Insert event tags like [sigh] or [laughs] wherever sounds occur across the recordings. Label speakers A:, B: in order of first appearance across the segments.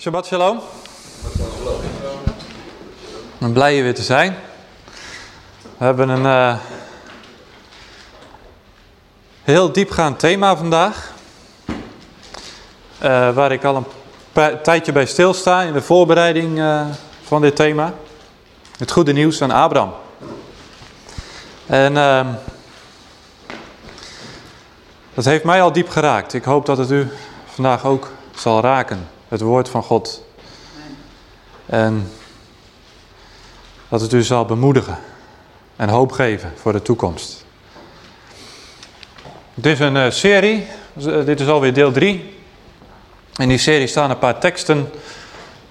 A: Shabbat shalom. Ik ben blij hier weer te zijn. We hebben een uh, heel diepgaand thema vandaag. Uh, waar ik al een tijdje bij stilsta in de voorbereiding uh, van dit thema. Het goede nieuws van Abraham. En ehm, dat heeft mij al diep geraakt. Ik hoop dat het u vandaag ook zal raken het woord van God. En dat het u zal bemoedigen en hoop geven voor de toekomst. Dit is een uh, serie, eh, dit is alweer deel 3. In die serie staan een paar teksten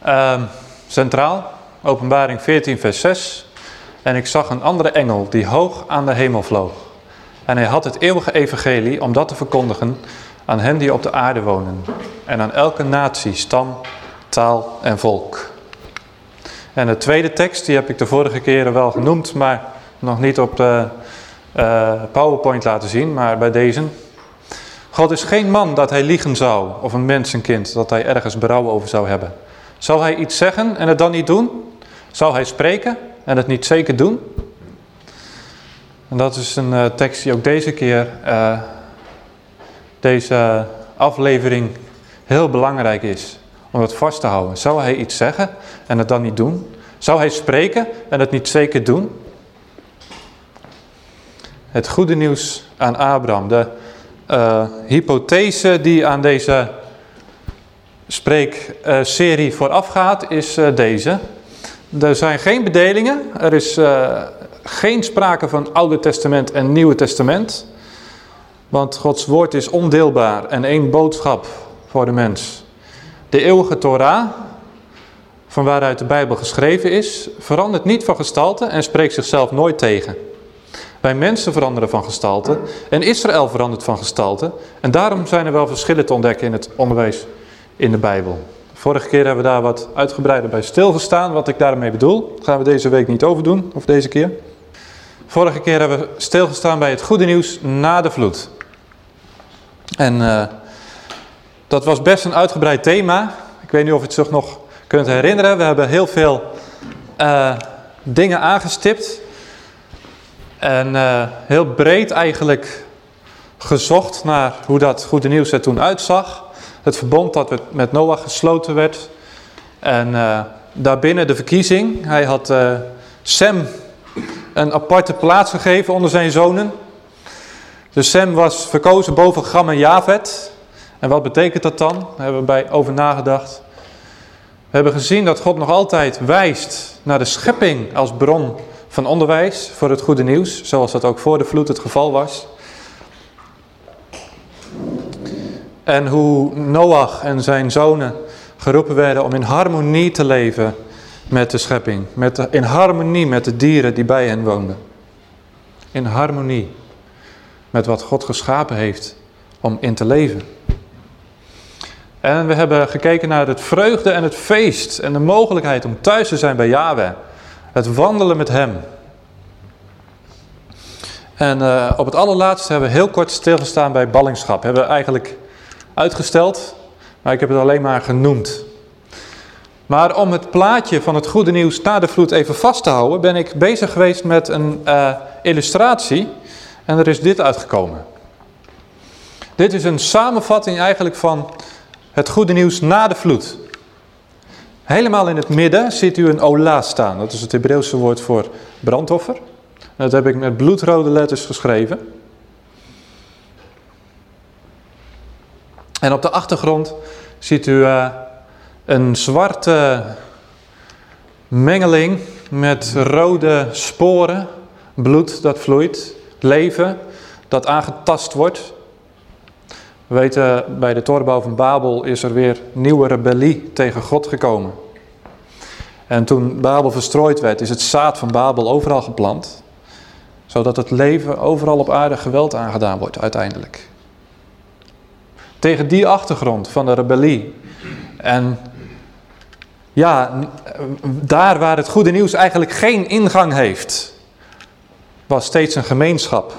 A: uh, centraal. Openbaring 14 vers 6. En ik zag een andere engel die hoog aan de hemel vloog. En hij had het eeuwige evangelie om dat te verkondigen aan hen die op de aarde wonen en aan elke natie, stam, taal en volk. En de tweede tekst, die heb ik de vorige keren wel genoemd, maar nog niet op de uh, PowerPoint laten zien, maar bij deze. God is geen man dat hij liegen zou, of een mensenkind dat hij ergens berouw over zou hebben. Zou hij iets zeggen en het dan niet doen? Zou hij spreken en het niet zeker doen? En dat is een uh, tekst die ook deze keer deze aflevering heel belangrijk is om het vast te houden. Zou hij iets zeggen en het dan niet doen? Zou hij spreken en het niet zeker doen? Het goede nieuws aan Abraham. De uh, hypothese die aan deze spreekserie uh, voorafgaat is uh, deze. Er zijn geen bedelingen. Er is geen sprake van Oude Testament en Nieuwe Testament. Want Gods woord is ondeelbaar en één boodschap voor de mens. De eeuwige Torah, van waaruit de Bijbel geschreven is, verandert niet van gestalte en spreekt zichzelf nooit tegen. Wij mensen veranderen van gestalte en Israël verandert van gestalte. En daarom zijn er wel verschillen te ontdekken in het onderwijs in de Bijbel. Vorige keer hebben we daar wat uitgebreider bij stilgestaan. Wat ik daarmee bedoel, gaan we deze week niet overdoen, of deze keer. Vorige keer hebben we stilgestaan bij het goede nieuws na de vloed. En uh, dat was best een uitgebreid thema. Ik weet niet of je het zich nog kunt herinneren. We hebben heel veel uh, dingen aangestipt. En uh, heel breed eigenlijk gezocht naar hoe dat goede nieuws er toen uitzag. Het verbond dat met Noach gesloten werd. En daarbinnen de verkiezing. Hij had Sem een aparte plaats gegeven onder zijn zonen. Dus Sem was verkozen boven Gam en Javet. En wat betekent dat dan? Daar hebben we bij over nagedacht. We hebben gezien dat God nog altijd wijst naar de schepping als bron van onderwijs voor het goede nieuws. Zoals dat ook voor de vloed het geval was. En hoe Noach en zijn zonen geroepen werden om in harmonie te leven met de schepping. Met in harmonie met de dieren die bij hen woonden. In harmonie met wat God geschapen heeft om in te leven. En we hebben gekeken naar het vreugde en het feest en de mogelijkheid om thuis te zijn bij Yahweh. Het wandelen met hem. En uh, op het allerlaatste hebben we heel kort stilgestaan bij ballingschap. Hebben we eigenlijk uitgesteld, maar ik heb het alleen maar genoemd. Maar om het plaatje van het goede nieuws na de vloed even vast te houden, ben ik bezig geweest met een uh, illustratie en er is dit uitgekomen. Dit is een samenvatting eigenlijk van het goede nieuws na de vloed. Helemaal in het midden ziet u een ola staan. Dat is het Hebreeuwse woord voor brandoffer. dat heb ik met bloedrode letters geschreven. En op de achtergrond ziet u uh, een zwarte mengeling met rode sporen, bloed dat vloeit leven dat aangetast wordt. We weten, bij de torenbouw van Babel is er weer nieuwe rebellie tegen God gekomen. En toen Babel verstrooid werd, is het zaad van Babel overal geplant. Zodat het leven overal op aarde geweld aangedaan wordt uiteindelijk. Tegen die achtergrond van de rebellie. En ja, daar waar het goede nieuws eigenlijk geen ingang heeft was steeds een gemeenschap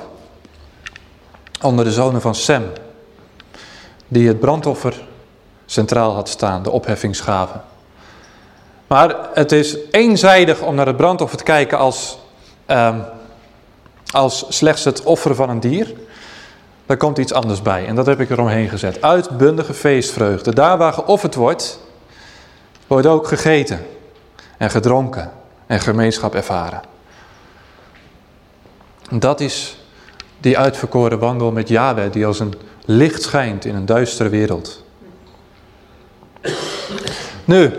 A: onder de zonen van Sem. Die het brandoffer centraal had staan, de opheffingsgave. Maar het is eenzijdig om naar het brandoffer te kijken als, um, als slechts het offeren van een dier. Daar komt iets anders bij en dat heb ik eromheen gezet. Uitbundige feestvreugde. Daar waar geofferd wordt, wordt ook gegeten en gedronken en gemeenschap ervaren. Dat is die uitverkoren wandel met Yahweh die als een licht schijnt in een duistere wereld. Nu,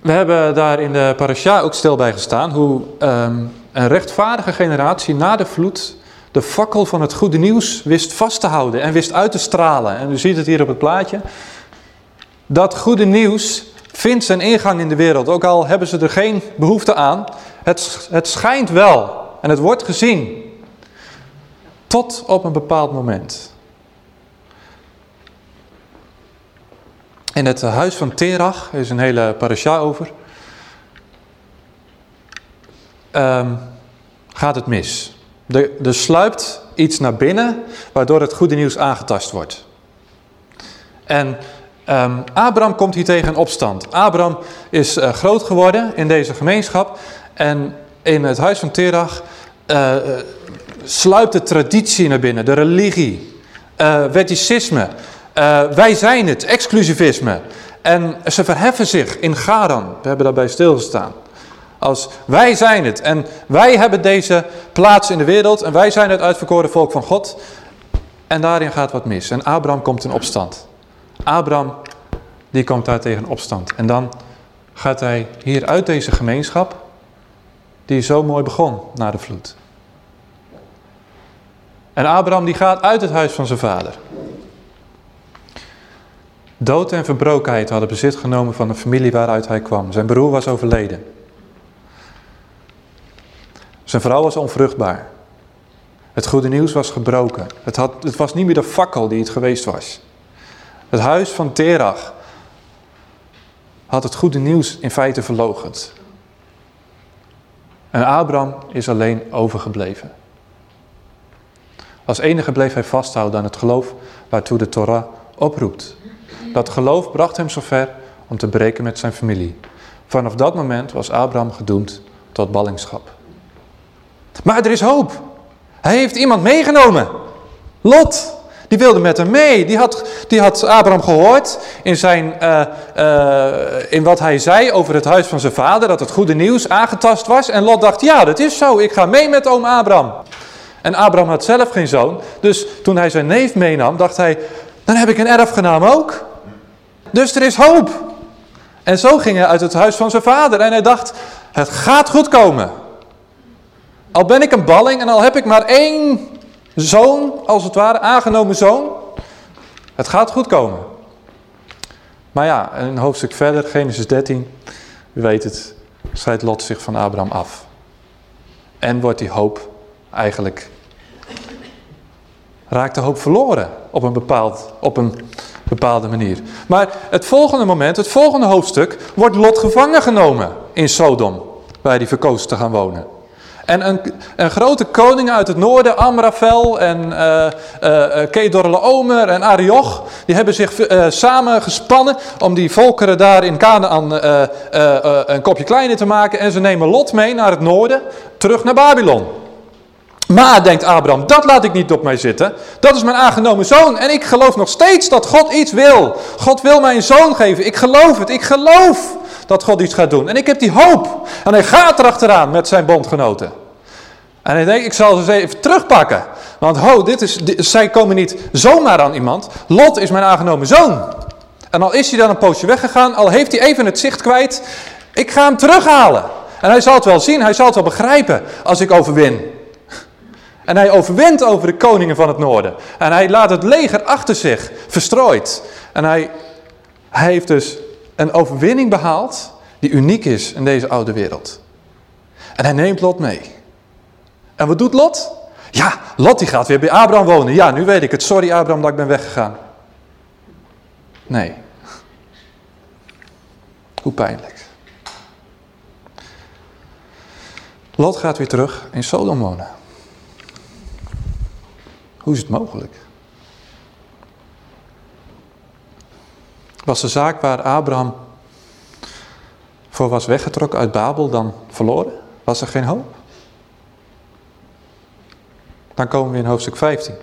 A: we hebben daar in de parasha ook stil bij gestaan hoe um, een rechtvaardige generatie na de vloed de fakkel van het goede nieuws wist vast te houden en wist uit te stralen. En u ziet het hier op het plaatje. Dat goede nieuws vindt zijn ingang in de wereld, ook al hebben ze er geen behoefte aan. Het, het schijnt wel en het wordt gezien. Tot op een bepaald moment. In het huis van Terach, er is een hele parasha over, um, gaat het mis. Er, er sluipt iets naar binnen, waardoor het goede nieuws aangetast wordt. En um, Abraham komt hier tegen opstand. Abraham is uh, groot geworden in deze gemeenschap. En in het huis van Terach uh, sluipt de traditie naar binnen, de religie, uh, wetticisme. wij zijn het, exclusivisme. En ze verheffen zich in Garan. We hebben daarbij stilgestaan. Als wij zijn het en wij hebben deze plaats in de wereld en wij zijn het uitverkoren volk van God. En daarin gaat wat mis. En Abraham komt in opstand. Abraham die komt daar tegen opstand. En dan gaat hij hier uit deze gemeenschap, die zo mooi begon na de vloed. En Abraham die gaat uit het huis van zijn vader. Dood en verbrokenheid hadden bezit genomen van de familie waaruit hij kwam. Zijn broer was overleden. Zijn vrouw was onvruchtbaar. Het goede nieuws was gebroken. Het, had, het was niet meer de fakkel die het geweest was. Het huis van Terach had het goede nieuws in feite verlogend. En Abraham is alleen overgebleven. Als enige bleef hij vasthouden aan het geloof waartoe de Torah oproept. Dat geloof bracht hem zover om te breken met zijn familie. Vanaf dat moment was Abraham gedoemd tot ballingschap. Maar er is hoop. Hij heeft iemand meegenomen. Lot. Die wilde met hem mee. Die had, die had Abraham gehoord in, zijn, uh, uh, in wat hij zei over het huis van zijn vader. Dat het goede nieuws aangetast was. En Lot dacht, ja dat is zo. Ik ga mee met oom Abraham. En Abraham had zelf geen zoon. Dus toen hij zijn neef meenam, dacht hij, dan heb ik een erfgenaam ook. Dus er is hoop. En zo ging hij uit het huis van zijn vader. En hij dacht, het gaat goed komen. Al ben ik een balling en al heb ik maar één zoon, als het ware, aangenomen zoon. Het gaat goed komen. Maar ja, een hoofdstuk verder, Genesis 13, u weet het, scheidt Lot zich van Abraham af. En wordt die hoop eigenlijk, raakt de hoop verloren op een, bepaald, op een bepaalde manier. Maar het volgende moment, het volgende hoofdstuk, wordt Lot gevangen genomen in Sodom, waar hij verkoos te gaan wonen. En een, een, grote koning uit het noorden, Amrafel en uh, uh, Kedorlaomer en Arioch, die hebben zich uh, samen gespannen om die volkeren daar in Canaan een kopje kleiner te maken. En ze nemen Lot mee naar het noorden, terug naar Babylon. Maar, denkt Abraham, dat laat ik niet op mij zitten. Dat is mijn aangenomen zoon. En ik geloof nog steeds dat God iets wil. God wil mij een zoon geven. Ik geloof het. Ik geloof dat God iets gaat doen. En ik heb die hoop. En hij gaat erachteraan met zijn bondgenoten. En hij denkt, ik zal ze even terugpakken. Want ho, dit is, zij komen niet zomaar aan iemand. Lot is mijn aangenomen zoon. En al is hij dan een poosje weggegaan, al heeft hij even het zicht kwijt. Ik ga hem terughalen. En hij zal het wel zien, hij zal het wel begrijpen als ik overwin. En hij overwint over de koningen van het noorden. En hij laat het leger achter zich, verstrooid. En hij, hij heeft dus een overwinning behaald die uniek is in deze oude wereld. En hij neemt Lot mee. En wat doet Lot? Ja, Lot die gaat weer bij Abraham wonen. Ja, nu weet ik het. Sorry Abraham dat ik ben weggegaan. Nee. Hoe pijnlijk. Lot gaat weer terug in Sodom wonen. Hoe is het mogelijk? Was de zaak waar Abraham voor was weggetrokken uit Babel dan verloren? Was er geen hoop? Dan komen we in hoofdstuk 15.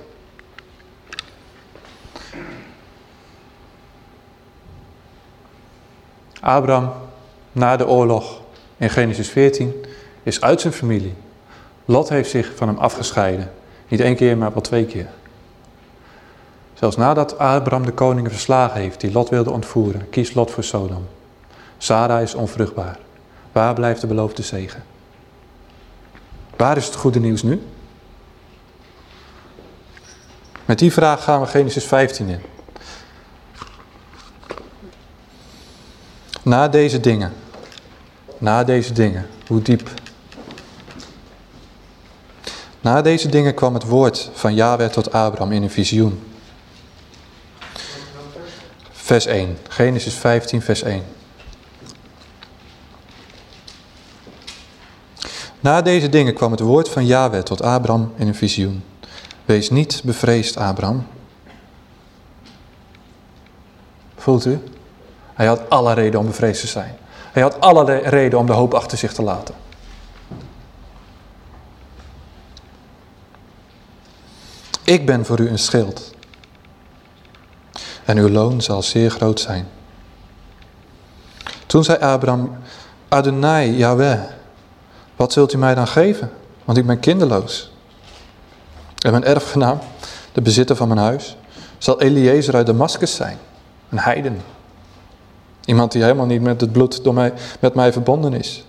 A: Abraham, na de oorlog in Genesis 14, is uit zijn familie. Lot heeft zich van hem afgescheiden. Niet één keer, maar wel twee keer. Zelfs nadat Abraham de koningen verslagen heeft die Lot wilde ontvoeren, kiest Lot voor Sodom. Sarah is onvruchtbaar. Waar blijft de beloofde zegen? Waar is het goede nieuws nu? Met die vraag gaan we Genesis 15 in. Na deze dingen. Na deze dingen. Hoe diep? Na deze dingen kwam het woord van Yahweh tot Abraham in een visioen. Vers 1. Genesis 15 vers 1. Na deze dingen kwam het woord van Yahweh tot Abraham in een visioen. Wees niet bevreesd, Abraham. Voelt u? Hij had alle reden om bevreesd te zijn. Hij had alle reden om de hoop achter zich te laten. Ik ben voor u een schild. En uw loon zal zeer groot zijn. Toen zei Abraham, Adonai, Yahweh, wat zult u mij dan geven? Want ik ben kinderloos. En mijn erfgenaam, de bezitter van mijn huis, zal Eliezer uit Damascus zijn. Een heiden. Iemand die helemaal niet met het bloed door mij, met mij verbonden is.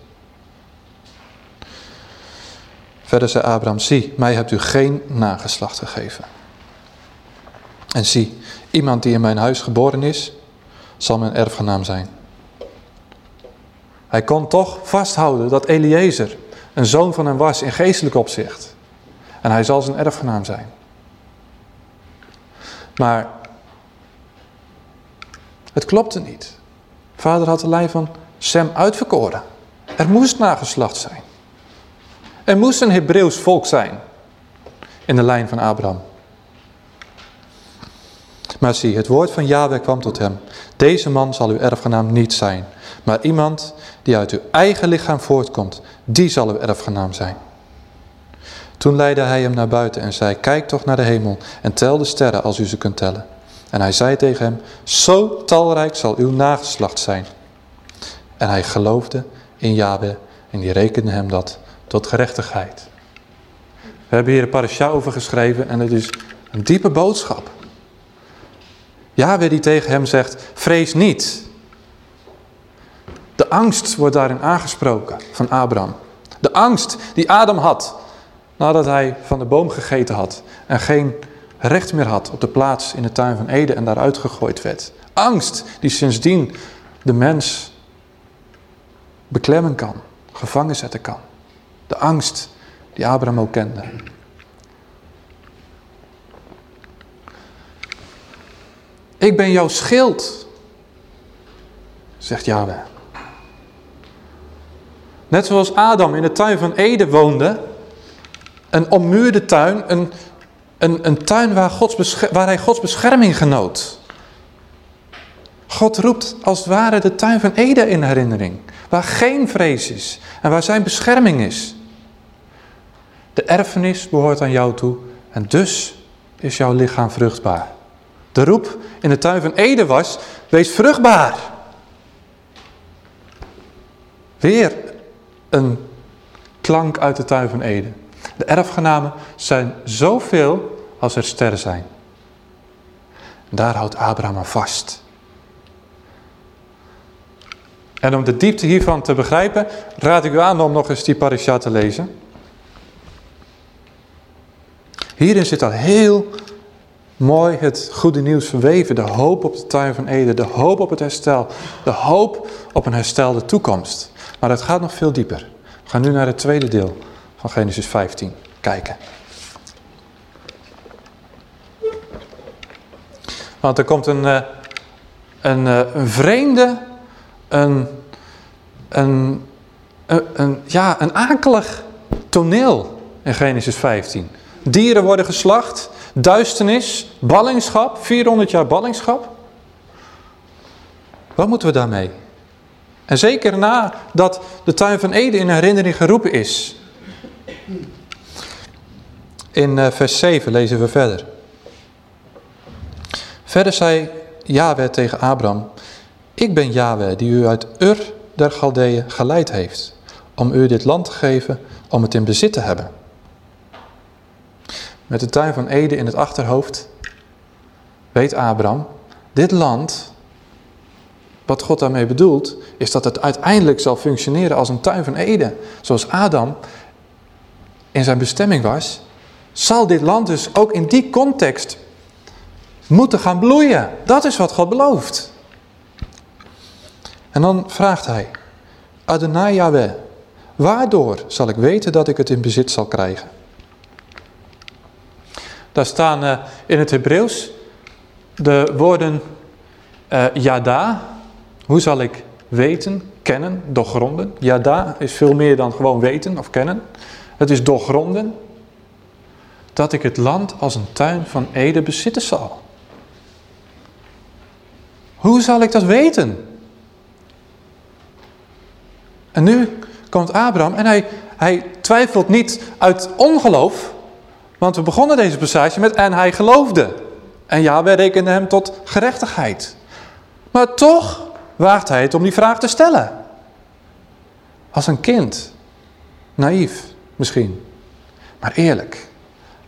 A: Verder zei Abraham, zie, mij hebt u geen nageslacht gegeven. En zie, iemand die in mijn huis geboren is, zal mijn erfgenaam zijn. Hij kon toch vasthouden dat Eliezer een zoon van hem was in geestelijk opzicht. En hij zal zijn erfgenaam zijn. Maar het klopte niet. Vader had de lijn van Sem uitverkoren. Er moest nageslacht zijn. Er moest een Hebreeuws volk zijn in de lijn van Abraham. Maar zie, het woord van Yahweh kwam tot hem. Deze man zal uw erfgenaam niet zijn, maar iemand die uit uw eigen lichaam voortkomt, die zal uw erfgenaam zijn. Toen leidde hij hem naar buiten en zei, kijk toch naar de hemel en tel de sterren als u ze kunt tellen. En hij zei tegen hem, zo talrijk zal uw nageslacht zijn. En hij geloofde in Yahweh en die rekende hem dat tot gerechtigheid. We hebben hier een parasha over geschreven en het is een diepe boodschap. Yahweh die tegen hem zegt, vrees niet. De angst wordt daarin aangesproken van Abraham. De angst die Adam had nadat hij van de boom gegeten had en geen recht meer had op de plaats in de tuin van Eden en daaruit gegooid werd. Angst die sindsdien de mens beklemmen kan, gevangen zetten kan. De angst die Abraham ook kende. Ik ben jouw schild, zegt Yahweh. Net zoals Adam in de tuin van Eden woonde, een ommuurde tuin, een, een, een tuin waar, Gods waar hij Gods bescherming genoot. God roept als het ware de tuin van Eden in herinnering, waar geen vrees is en waar zijn bescherming is. De erfenis behoort aan jou toe en dus is jouw lichaam vruchtbaar. De roep in de tuin van Eden was, wees vruchtbaar. Weer een klank uit de tuin van Eden. De erfgenamen zijn zoveel als er sterren zijn. Daar houdt Abraham vast. En om de diepte hiervan te begrijpen, raad ik u aan om nog eens die parasha te lezen. Hierin zit al heel mooi het goede nieuws verweven. De hoop op de tuin van Eden, de hoop op het herstel, de hoop op een herstelde toekomst. Maar het gaat nog veel dieper. We gaan nu naar het tweede deel van Genesis 15 kijken. Want er komt een, eh, een, eh, een vreemde, een, een, een, ja, een akelig toneel in Genesis 15. Dieren worden geslacht, duisternis, ballingschap, 400 jaar ballingschap. Wat moeten we daarmee? En zeker nadat de tuin van Eden in herinnering geroepen is. In eh, vers 7 lezen we verder. Verder zei Yahweh tegen Abraham, ik ben Yahweh die u uit Ur der Galdeeën geleid heeft, om u dit land te geven, om het in bezit te hebben. Met de tuin van Eden in het achterhoofd weet Abraham, dit land, wat God daarmee bedoelt, is dat het uiteindelijk zal functioneren als een tuin van Eden. Zoals Adam in zijn bestemming was, zal dit land dus ook in die context moeten gaan bloeien. Dat is wat God belooft. En dan vraagt hij, Adonai Yahweh, waardoor zal ik weten dat ik het in bezit zal krijgen? Daar staan uh, in het Hebreeuws de woorden uh, Yada. Hoe zal ik weten, kennen, doorgronden? Yada is veel meer dan gewoon weten of kennen. Het is doorgronden dat ik het land als een tuin van Ede bezitten zal. Hoe zal ik dat weten? En nu komt Abraham en hij, hij twijfelt niet uit ongeloof. Want we begonnen deze passage met en hij geloofde. En ja, wij rekenden hem tot gerechtigheid. Maar toch waagt hij het om die vraag te stellen. Als een kind. Naïef misschien. Maar eerlijk.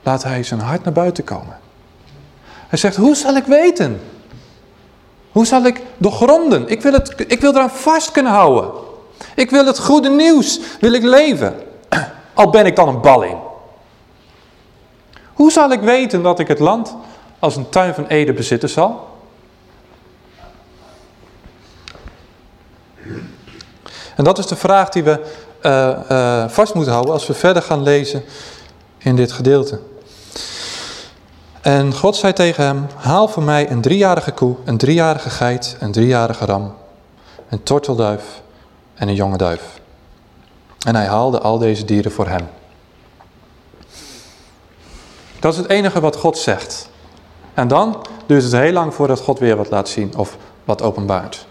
A: Laat hij zijn hart naar buiten komen. Hij zegt, hoe zal ik weten? Hoe zal ik doorgronden? Ik wil, het, ik wil eraan vast kunnen houden. Ik wil het goede nieuws, wil ik leven. [clears throat] Al ben ik dan een balling. Hoe zal ik weten dat ik het land als een tuin van Ede bezitten zal? En dat is de vraag die we uh, uh, vast moeten houden als we verder gaan lezen in dit gedeelte. En God zei tegen hem, haal voor mij een driejarige koe, een driejarige geit, een driejarige ram, een tortelduif en een jonge duif. En hij haalde al deze dieren voor hem. Dat is het enige wat God zegt. En dan duurt het heel lang voordat God weer wat laat zien of wat openbaart.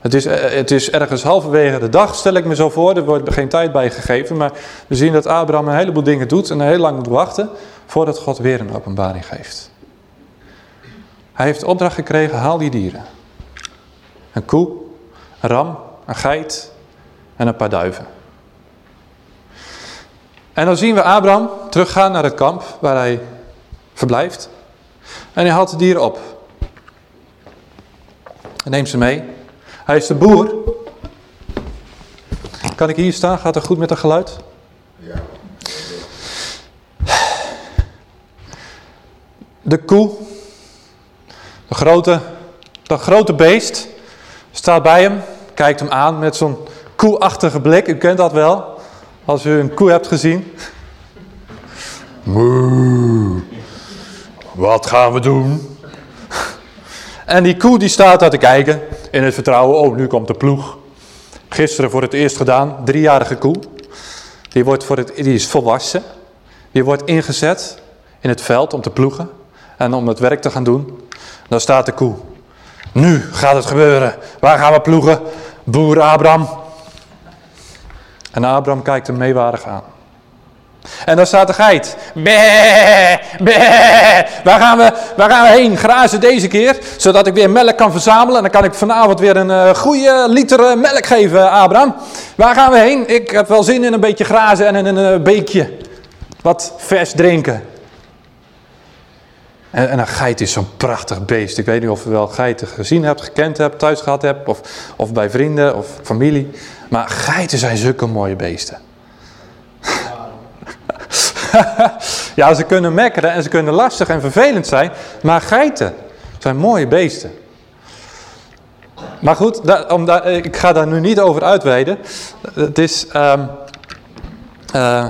A: Het is, eh, het is ergens halverwege de dag, stel ik me zo voor. Er wordt geen tijd bij gegeven. Maar we zien dat Abraham een heleboel dingen doet en heel lang moet wachten voordat God weer een openbaring geeft. Hij heeft opdracht gekregen, haal die dieren. Een koe, een ram, een geit en een paar duiven. En dan zien we Abraham teruggaan naar het kamp waar hij verblijft. En hij haalt de dieren op. En neemt ze mee. Hij is de boer. Kan ik hier staan? Gaat het goed met het geluid? Ja. De koe, de grote, de grote beest, staat bij hem, kijkt hem aan met zo'n koeachtige blik. U kent dat wel, als u een koe hebt gezien. Moe, wat gaan we doen? En die koe die staat daar te kijken in het vertrouwen, oh nu komt de ploeg. Gisteren voor het eerst gedaan, driejarige koe. Die, wordt voor het, die is volwassen. Die wordt ingezet in het veld om te ploegen en om het werk te gaan doen. Dan staat de koe. Nu gaat het gebeuren. Waar gaan we ploegen? Boer Abraham. En Abraham kijkt hem meewarig aan. En dan staat de geit. Waar, gaan we, waar gaan we heen? Grazen deze keer. Zodat ik weer melk kan verzamelen. En dan kan ik vanavond weer een uh, goede liter uh, melk geven, Abraham. Waar gaan we heen? Ik heb wel zin in een beetje grazen en in een uh, beekje. Wat vers drinken. En, en een geit is zo'n prachtig beest. Ik weet niet of je wel geiten gezien hebt, gekend hebt, thuis gehad hebt. Of, of bij vrienden of familie. Maar geiten zijn zulke mooie beesten. [laughs] ja, ze kunnen mekkeren en ze kunnen lastig en vervelend zijn. Maar geiten zijn mooie beesten. Maar goed, om daar, ik ga daar nu niet over uitweiden. Het is... Um, uh,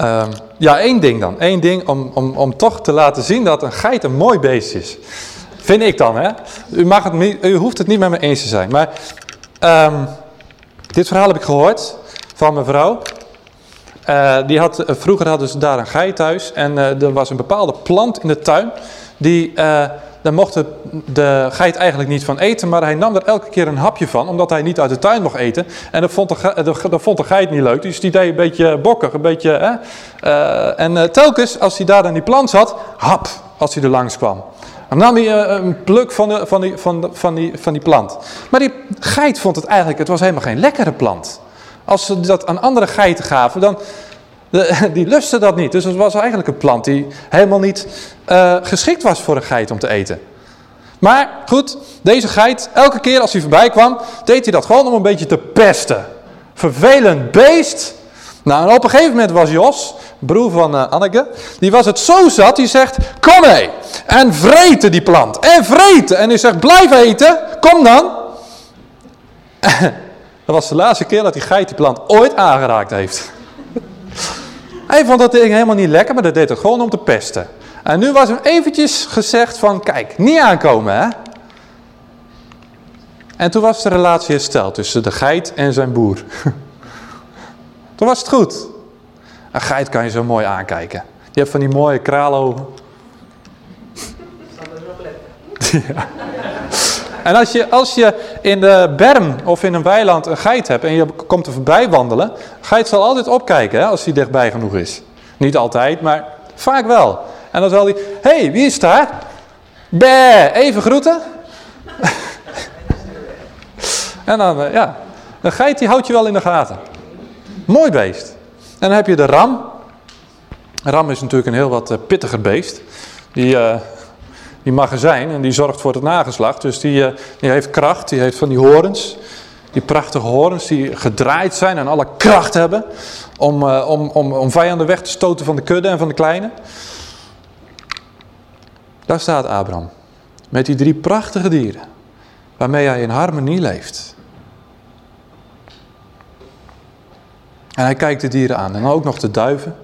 A: um, ja, één ding dan. Eén ding om, om, om toch te laten zien dat een geit een mooi beest is. Vind ik dan, hè. U, mag het, u hoeft het niet met me eens te zijn. Maar um, dit verhaal heb ik gehoord van mijn vrouw. Uh, die had, uh, vroeger hadden ze daar een geit thuis. En uh, er was een bepaalde plant in de tuin. Die, daar mocht de, geit eigenlijk niet van eten, maar hij nam er elke keer een hapje van, omdat hij niet uit de tuin mocht eten. En dat vond de, dat vond de geit niet leuk, dus die deed een beetje bokkig, een beetje... En telkens, als hij daar aan die plant zat, hap, als hij er langs kwam. Dan nam hij een pluk van, de, van, die, van, de, van, die, van die plant. Maar die geit vond het eigenlijk, het was helemaal geen lekkere plant. Als ze dat aan andere geiten gaven, dan, [laughs] die lusten dat niet. Dus het was eigenlijk een plant die helemaal niet uh, geschikt was voor een geit om te eten. Maar goed, deze geit, elke keer als hij voorbij kwam, deed hij dat gewoon om een beetje te pesten. Vervelend beest. Nou, en op een gegeven moment was Jos, broer van uh, Anneke, die was het zo zat, die zegt, kom hé, en vreten die plant, en vreten. En hij zegt, blijf eten, kom dan. [laughs] dat was de laatste keer dat die geit die plant ooit aangeraakt heeft. Hij vond dat ding helemaal niet lekker, maar dat deed het gewoon om te pesten. En nu was hem eventjes gezegd van, kijk, niet aankomen hè. En toen was de relatie hersteld tussen de geit en zijn boer. [laughs] toen was het goed. Een geit kan je zo mooi aankijken. Je hebt van die mooie kraalogen. [laughs] ja. En als je, als je in de berm of in een weiland een geit hebt en je komt er voorbij wandelen, geit zal altijd opkijken hè, als hij dichtbij genoeg is. Niet altijd, maar vaak wel. En dan zal hij, hé, hey, wie is daar? Bé, even groeten. [laughs] en dan, eh, ja, een geit die houdt je wel in de gaten. Mooi beest. En dan heb je de ram. Ram is natuurlijk een heel wat eh, pittiger beest. Die, uh, die magazijn en die zorgt voor het nageslacht. Dus die, die heeft kracht, die heeft van die horens. Die prachtige horens die gedraaid zijn en alle kracht hebben. Om, om, om, om vijanden weg te stoten van de kudde en van de kleine. Daar staat Abraham. Met die drie prachtige dieren. Waarmee hij in harmonie leeft. En hij kijkt de dieren aan. En ook nog de duiven.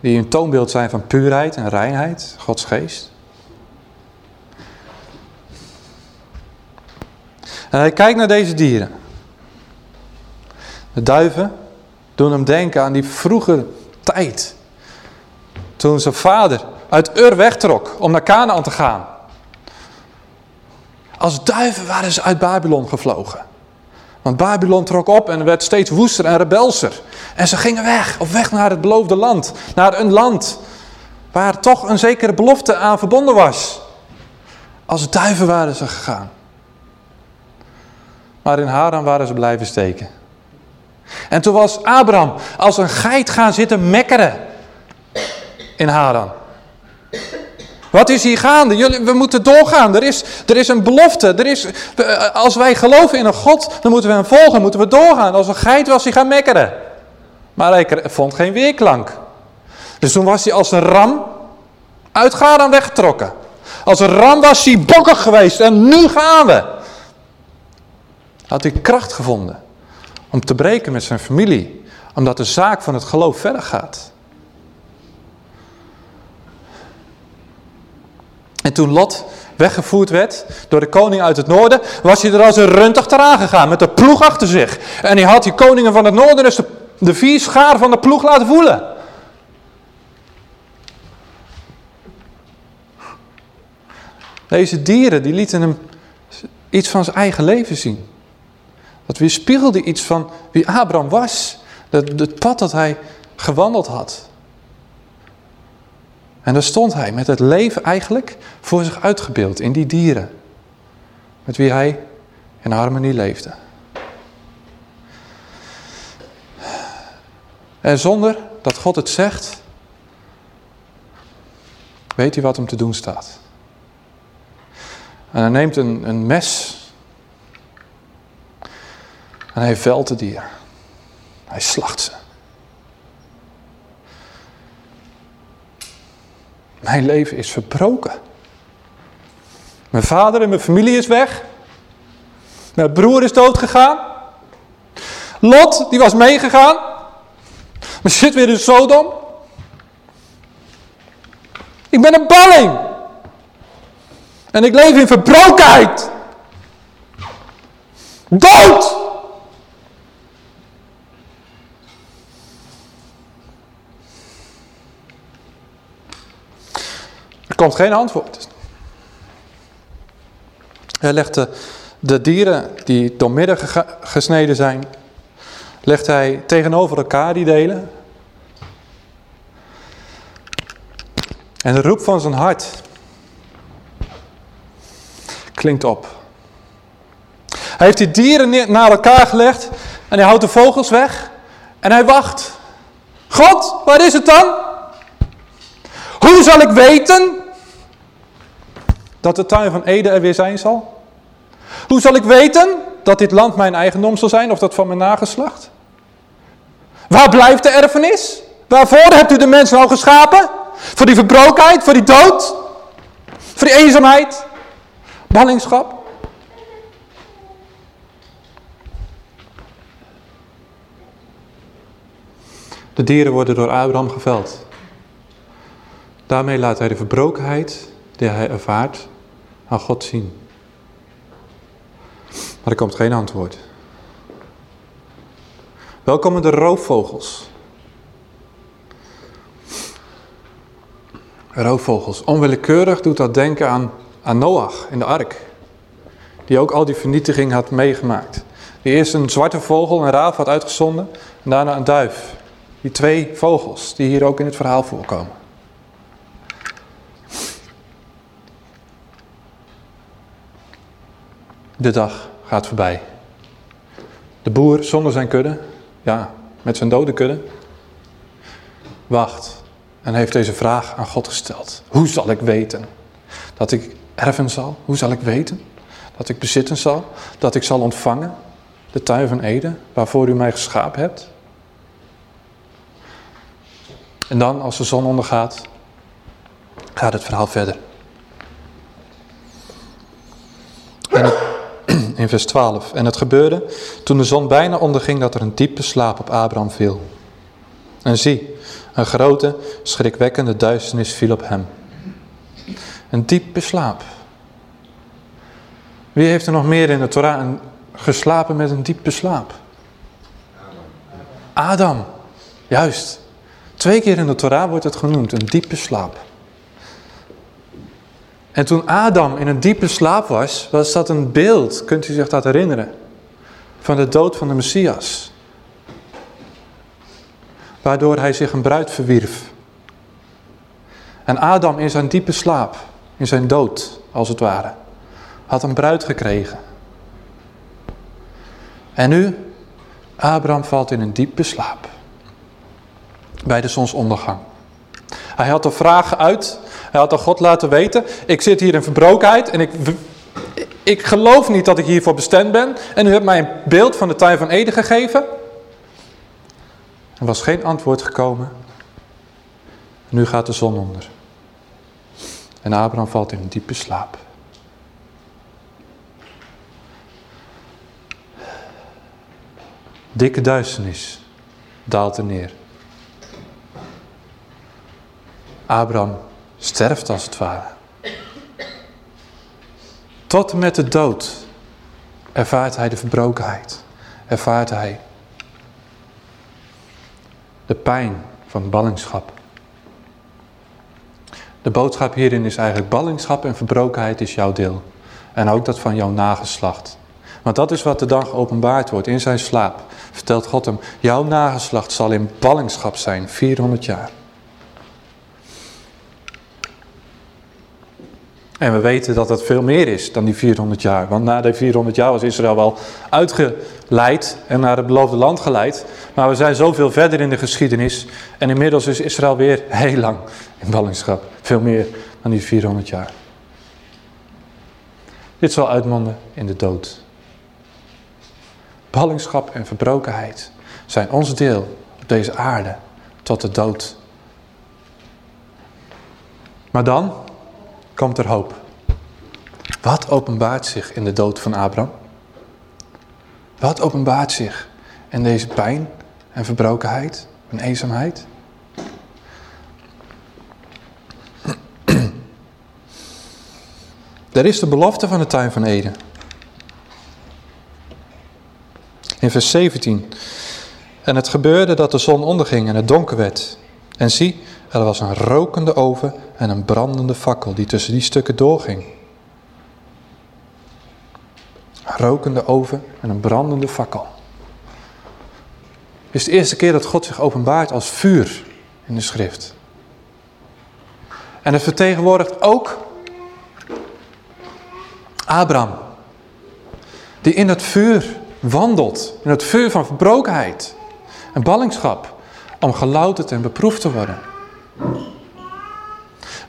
A: Die een toonbeeld zijn van puurheid en reinheid. Gods geest. En hij naar deze dieren. De duiven doen hem denken aan die vroege tijd. Toen zijn vader uit Ur wegtrok om naar Canaan te gaan. Als duiven waren ze uit Babylon gevlogen. Want Babylon trok op en werd steeds woester en rebelser. En ze gingen weg, op weg naar het beloofde land. Naar een land waar toch een zekere belofte aan verbonden was. Als duiven waren ze gegaan. Maar in Haran waren ze blijven steken. En toen was Abraham als een geit gaan zitten mekkeren in Haran. Wat is hier gaande? Jullie, we moeten doorgaan. Er is, er is een belofte. Er is, als wij geloven in een God, dan moeten we hem volgen. Moeten we doorgaan. Als een geit was hij gaan mekkeren. Maar hij vond geen weerklank. Dus toen was hij als een ram uit Garan weggetrokken. Als een ram was hij bokkig geweest. En nu gaan we. Had hij kracht gevonden. Om te breken met zijn familie. Omdat de zaak van het geloof verder gaat. En toen Lot weggevoerd werd door de koning uit het noorden, was hij er als een rund achteraan gegaan met de ploeg achter zich. En hij had die koningen van het noorden dus de, de vier schaar van de ploeg laten voelen. Deze dieren die lieten hem iets van zijn eigen leven zien. Dat weerspiegelde iets van wie Abraham was. Het, het pad dat hij gewandeld had. En daar stond hij met het leven eigenlijk voor zich uitgebeeld in die dieren. Met wie hij in harmonie leefde. En zonder dat God het zegt, weet hij wat hem te doen staat. En hij neemt een, een mes en hij velt de dier. Hij slacht ze. Mijn leven is verbroken. Mijn vader en mijn familie is weg. Mijn broer is doodgegaan. Lot, die was meegegaan. Maar zit weer in Sodom. Ik ben een balling. En ik leef in verbrokenheid. Dood! Komt geen antwoord. Hij legde de dieren die doormidden gesneden zijn, legt hij tegenover elkaar die delen. En de roep van zijn hart klinkt op. Hij heeft die dieren naar elkaar gelegd en hij houdt de vogels weg en hij wacht. God, waar is het dan? Hoe zal ik weten dat de tuin van Ede er weer zijn zal? Hoe zal ik weten dat dit land mijn eigendom zal zijn of dat van mijn nageslacht? Waar blijft de erfenis? Waarvoor hebt u de mensen al geschapen? Voor die verbrokenheid, voor die dood? Voor die eenzaamheid? Ballingschap? De dieren worden door Abraham geveld. Daarmee laat hij de verbrokenheid die hij ervaart aan God zien. Maar er komt geen antwoord. Wel komen de roofvogels. Roofvogels. Onwillekeurig doet dat denken aan, aan Noach in de ark. Die ook al die vernietiging had meegemaakt. Die eerst een zwarte vogel, een raaf had uitgezonden. En daarna een duif. Die twee vogels die hier ook in het verhaal voorkomen. De dag gaat voorbij. De boer zonder zijn kudde, ja, met zijn dode kudde, wacht en heeft deze vraag aan God gesteld. Hoe zal ik weten dat ik erven zal? Hoe zal ik weten dat ik bezitten zal? Dat ik zal ontvangen de tuin van Eden waarvoor u mij geschapen hebt? En dan, als de zon ondergaat, gaat het verhaal verder. En in vers 12. En het gebeurde toen de zon bijna onderging dat er een diepe slaap op Abraham viel. En zie, een grote, schrikwekkende duisternis viel op hem. Een diepe slaap. Wie heeft er nog meer in de Torah geslapen met een diepe slaap? Adam. Juist. Twee keer in de Torah wordt het genoemd, een diepe slaap. En toen Adam in een diepe slaap was, was dat een beeld, kunt u zich dat herinneren, van de dood van de Messias. Waardoor hij zich een bruid verwierf. En Adam in zijn diepe slaap, in zijn dood als het ware, had een bruid gekregen. En nu, Abraham valt in een diepe slaap bij de zonsondergang. Hij had de vraag uit, hij had aan God laten weten, ik zit hier in verbrokenheid en ik, ik geloof niet dat ik hiervoor bestemd ben. En u hebt mij een beeld van de tuin van Eden gegeven. Er was geen antwoord gekomen. Nu gaat de zon onder. En Abraham valt in een diepe slaap. Dikke duisternis daalt er neer. Abraham sterft als het ware. Tot met de dood ervaart hij de verbrokenheid. Ervaart hij de pijn van ballingschap. De boodschap hierin is eigenlijk ballingschap en verbrokenheid is jouw deel. En ook dat van jouw nageslacht. Want dat is wat de dag geopenbaard wordt. In zijn slaap vertelt God hem, jouw nageslacht zal in ballingschap zijn, 400 jaar. En we weten dat het veel meer is dan die 400 jaar. Want na die 400 jaar was Israël wel uitgeleid en naar het beloofde land geleid. Maar we zijn zoveel verder in de geschiedenis. En inmiddels is Israël weer heel lang in ballingschap. Veel meer dan die 400 jaar. Dit zal uitmonden in de dood. Ballingschap en verbrokenheid zijn ons deel op deze aarde tot de dood. Maar dan komt er hoop. Wat openbaart zich in de dood van Abraham? Wat openbaart zich in deze pijn en verbrokenheid en eenzaamheid? [clears throat] Er is de belofte van de tuin van Eden. In vers 17. En het gebeurde dat de zon onderging en het donker werd. En zie, er was een rokende oven en een brandende fakkel die tussen die stukken doorging. Rokende oven en een brandende fakkel. Het is de eerste keer dat God zich openbaart als vuur in de schrift. En het vertegenwoordigt ook Abraham. Die in het vuur wandelt. In het vuur van verbrokenheid. En ballingschap. Om gelouterd en beproefd te worden.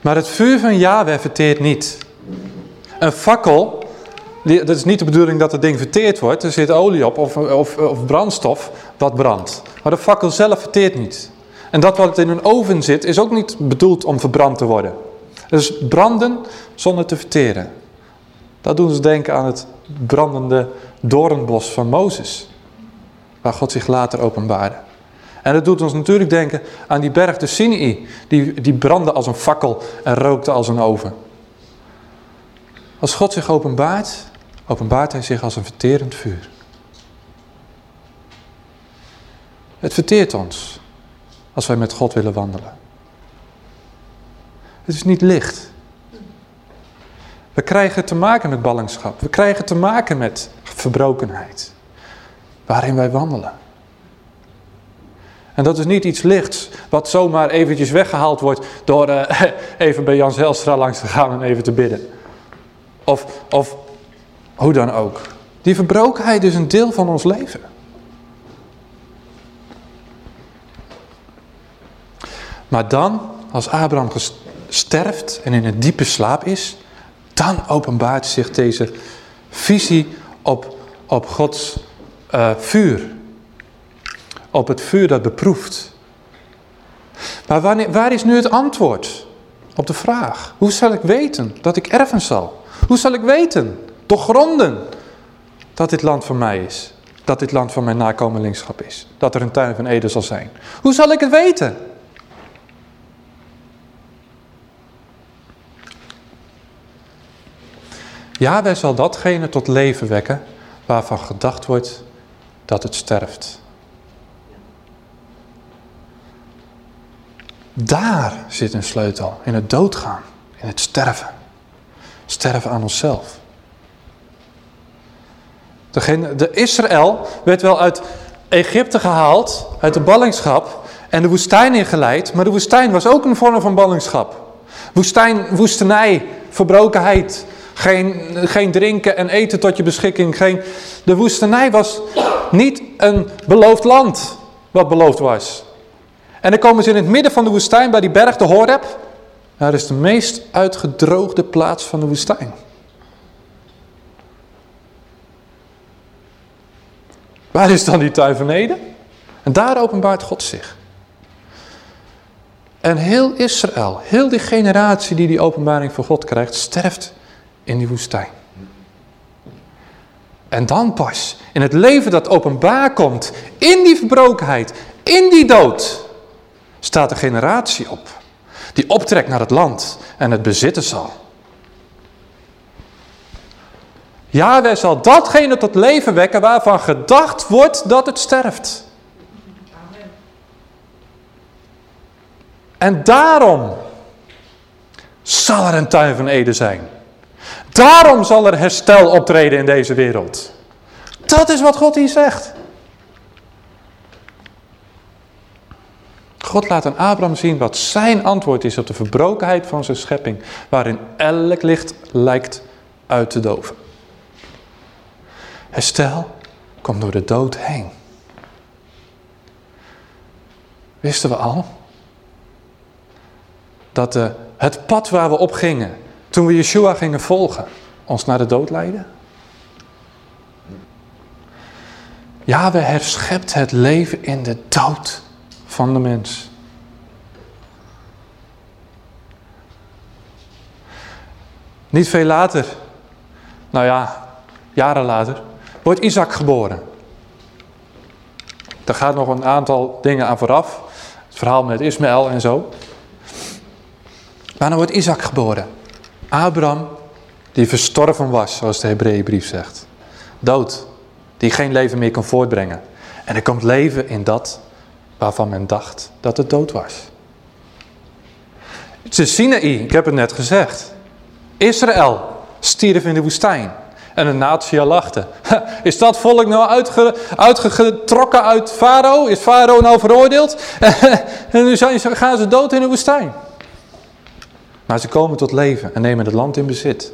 A: Maar het vuur van Yahweh verteert niet. Een fakkel, dat is niet de bedoeling dat het ding verteerd wordt. Er zit olie op of, of, of brandstof wat brandt. Maar de fakkel zelf verteert niet. En dat wat in een oven zit is ook niet bedoeld om verbrand te worden. Dus branden zonder te verteren. Dat doen ze denken aan het brandende doornbos van Mozes. Waar God zich later openbaarde. En dat doet ons natuurlijk denken aan die berg de Sinai. Die, die brandde als een fakkel en rookte als een oven. Als God zich openbaart, openbaart hij zich als een verterend vuur. Het verteert ons als wij met God willen wandelen. Het is niet licht. We krijgen te maken met ballingschap. We krijgen te maken met verbrokenheid. Waarin wij wandelen. En dat is niet iets lichts, wat zomaar eventjes weggehaald wordt door uh, [laughs] even bij Jan Zelstra langs te gaan en even te bidden. Of, of hoe dan ook. Die verbrokenheid is een deel van ons leven. Maar dan, als Abraham sterft en in een diepe slaap is, dan openbaart zich deze visie op, op Gods uh, vuur. Op het vuur dat beproeft. Maar waar is nu het antwoord op de vraag? Hoe zal ik weten dat ik erven zal? Hoe zal ik weten, doorgronden, dat dit land van mij is? Dat dit land van mijn nakomelingschap is? Dat er een tuin van Eden zal zijn? Hoe zal ik het weten? Ja, wij zal datgene tot leven wekken waarvan gedacht wordt dat het sterft. Daar zit een sleutel, in het doodgaan, in het sterven. Sterven aan onszelf. De, Israël werd wel uit Egypte gehaald, uit de ballingschap, en de woestijn ingeleid, maar de woestijn was ook een vorm van ballingschap. Woestijn, woestenij, verbrokenheid, geen, geen drinken en eten tot je beschikking. Geen... De woestenij was niet een beloofd land wat beloofd was. En dan komen ze in het midden van de woestijn bij die berg, de Horeb. Daar is de meest uitgedroogde plaats van de woestijn. Waar is dan die tuin van? En daar openbaart God zich. En heel Israël, heel die generatie die die openbaring van God krijgt, sterft in die woestijn. En dan pas, in het leven dat openbaar komt, in die verbrokenheid, in die dood, staat een generatie op. Die optrekt naar het land en het bezitten zal. Ja, wij zal datgene tot leven wekken waarvan gedacht wordt dat het sterft. En daarom zal er een tuin van Eden zijn. Daarom zal er herstel optreden in deze wereld. Dat is wat God hier zegt. God laat aan Abraham zien wat zijn antwoord is op de verbrokenheid van zijn schepping, waarin elk licht lijkt uit te doven. Herstel komt door de dood heen. Wisten we al dat de, het pad waar we op gingen, toen we Yeshua gingen volgen, ons naar de dood leidde? Ja, we herschept het leven in de dood van de mens. Niet veel later, nou ja, jaren later, wordt Isaac geboren. Er gaat nog een aantal dingen aan vooraf. Het verhaal met Ismaël en zo. Maar dan wordt Isaac geboren. Abraham, die verstorven was, zoals de Hebreeënbrief zegt. Dood, die geen leven meer kon voortbrengen. En er komt leven in dat waarvan men dacht dat het dood was. Is Sinaï, ik heb het net gezegd. Israël stierf in de woestijn. En de natie lachte. Is dat volk nou uitge, uitgetrokken uit Farao? Is Farao nou veroordeeld? [laughs] en nu gaan ze dood in de woestijn. Maar ze komen tot leven en nemen het land in bezit.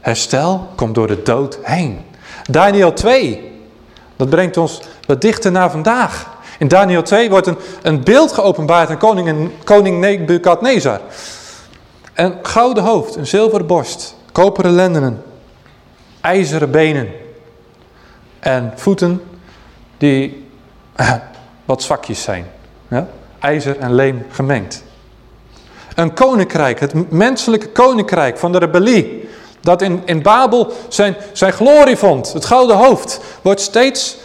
A: Herstel komt door de dood heen. Daniel 2, dat brengt ons wat dichter naar vandaag. In Daniel 2 wordt een, een beeld geopenbaard aan koning, koning Nebukadnezar. Een gouden hoofd, een zilveren borst, koperen lendenen, ijzeren benen en voeten die [laughs] eh, wat zwakjes zijn. Ja? IJzer en leem gemengd. Een koninkrijk, het menselijke koninkrijk van de rebellie, dat in, in Babel zijn, zijn glorie vond, het gouden hoofd, wordt steeds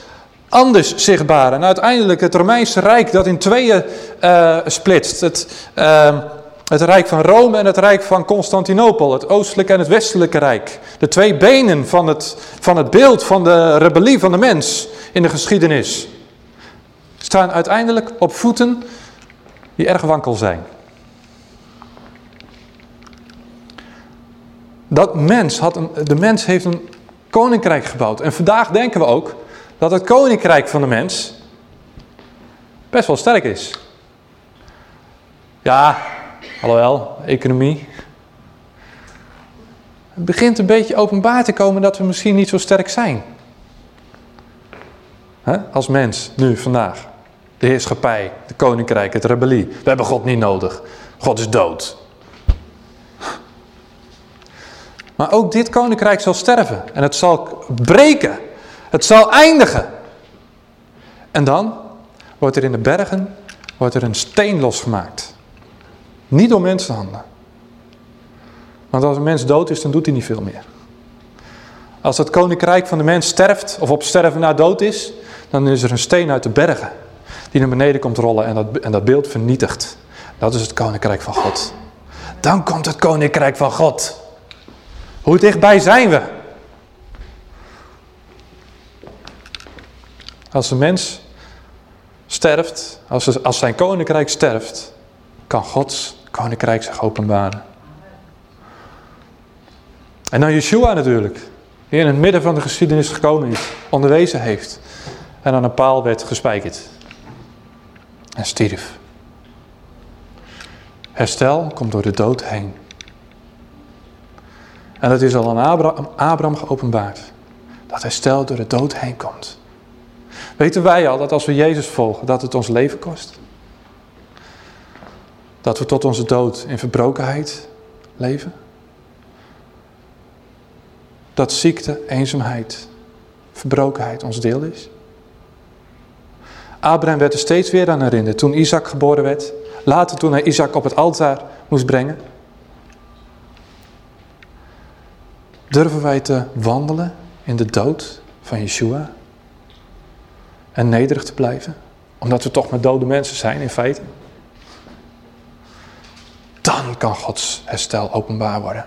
A: anders zichtbaar. En uiteindelijk het Romeinse Rijk dat in tweeën uh, splitst. Het, uh, het Rijk van Rome en het Rijk van Constantinopel. Het oostelijke en het westelijke Rijk. De twee benen van het, van het beeld van de rebellie van de mens in de geschiedenis. Staan uiteindelijk op voeten die erg wankel zijn. Dat mens had een, de mens heeft een koninkrijk gebouwd. En vandaag denken we ook dat het koninkrijk van de mens best wel sterk is. Ja, alhoewel, economie. Het begint een beetje openbaar te komen dat we misschien niet zo sterk zijn. Als mens, nu, vandaag. De heerschappij, de koninkrijk, het rebellie. We hebben God niet nodig. God is dood. Maar ook dit koninkrijk zal sterven. En het zal breken. Het zal eindigen. En dan wordt er in de bergen wordt er een steen losgemaakt. Niet door mensenhanden. Want als een mens dood is, dan doet hij niet veel meer. Als het koninkrijk van de mens sterft, of op sterven na dood is, dan is er een steen uit de bergen die naar beneden komt rollen en dat, en dat beeld vernietigt. Dat is het koninkrijk van God. Dan komt het koninkrijk van God. Hoe dichtbij zijn we? Als een mens sterft, als, als zijn koninkrijk sterft, kan Gods koninkrijk zich openbaren. En dan Yeshua natuurlijk, die in het midden van de geschiedenis gekomen is, onderwezen heeft en aan een paal werd gespijkerd en stierf. Herstel komt door de dood heen. En dat is al aan Abraham, geopenbaard. Dat herstel door de dood heen komt. Weten wij al dat als we Jezus volgen, dat het ons leven kost? Dat we tot onze dood in verbrokenheid leven? Dat ziekte, eenzaamheid, verbrokenheid ons deel is? Abraham werd er steeds weer aan herinnerd toen Isaac geboren werd. Later toen hij Isaac op het altaar moest brengen. Durven wij te wandelen in de dood van Yeshua? En nederig te blijven? Omdat we toch maar dode mensen zijn in feite. Dan kan Gods herstel openbaar worden.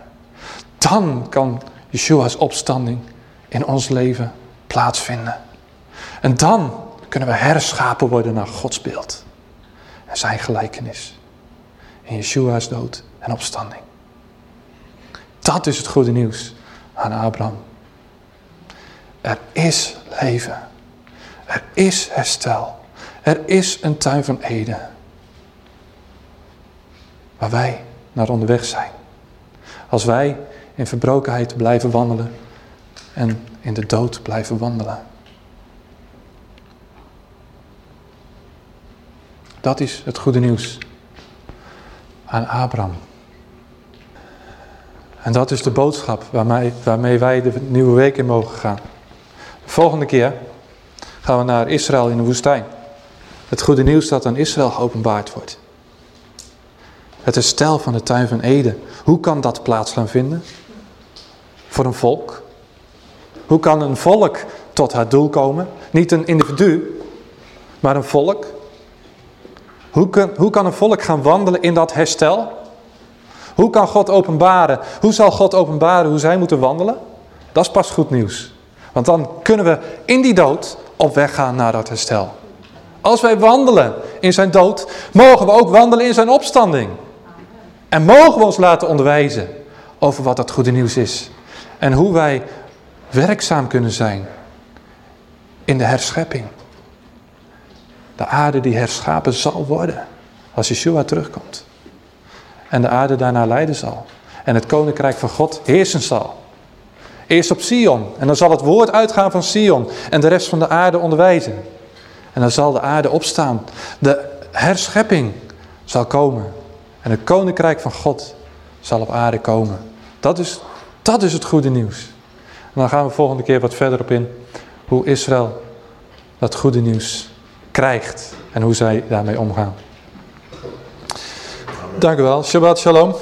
A: Dan kan Yeshua's opstanding in ons leven plaatsvinden. En dan kunnen we herschapen worden naar Gods beeld. En zijn gelijkenis. In Yeshua's dood en opstanding. Dat is het goede nieuws aan Abraham. Er is leven. Er is herstel. Er is een tuin van Eden. Waar wij naar onderweg zijn. Als wij in verbrokenheid blijven wandelen en in de dood blijven wandelen. Dat is het goede nieuws aan Abraham. En dat is de boodschap waarmee, wij de nieuwe week in mogen gaan. De volgende keer gaan we naar Israël in de woestijn. Het goede nieuws dat aan Israël geopenbaard wordt. Het herstel van de tuin van Eden. Hoe kan dat plaats gaan vinden? Voor een volk. Hoe kan een volk tot haar doel komen? Niet een individu, maar een volk. Hoe kan, hoe kan een volk gaan wandelen in dat herstel? Hoe kan God openbaren? Hoe zal God openbaren hoe zij moeten wandelen? Dat is pas goed nieuws. Want dan kunnen we in die dood op weg gaan naar dat herstel. Als wij wandelen in zijn dood, mogen we ook wandelen in zijn opstanding. En mogen we ons laten onderwijzen over wat dat goede nieuws is. En hoe wij werkzaam kunnen zijn in de herschepping. De aarde die herschapen zal worden als Yeshua terugkomt. En de aarde daarna leiden zal. En het koninkrijk van God heersen zal. Eerst op Sion. En dan zal het woord uitgaan van Sion. En de rest van de aarde onderwijzen. En dan zal de aarde opstaan. De herschepping zal komen. En het koninkrijk van God zal op aarde komen. Dat is, dat is het goede nieuws. En dan gaan we volgende keer wat verder op in. Hoe Israël dat goede nieuws krijgt. En hoe zij daarmee omgaan. Dank u wel. Shabbat shalom.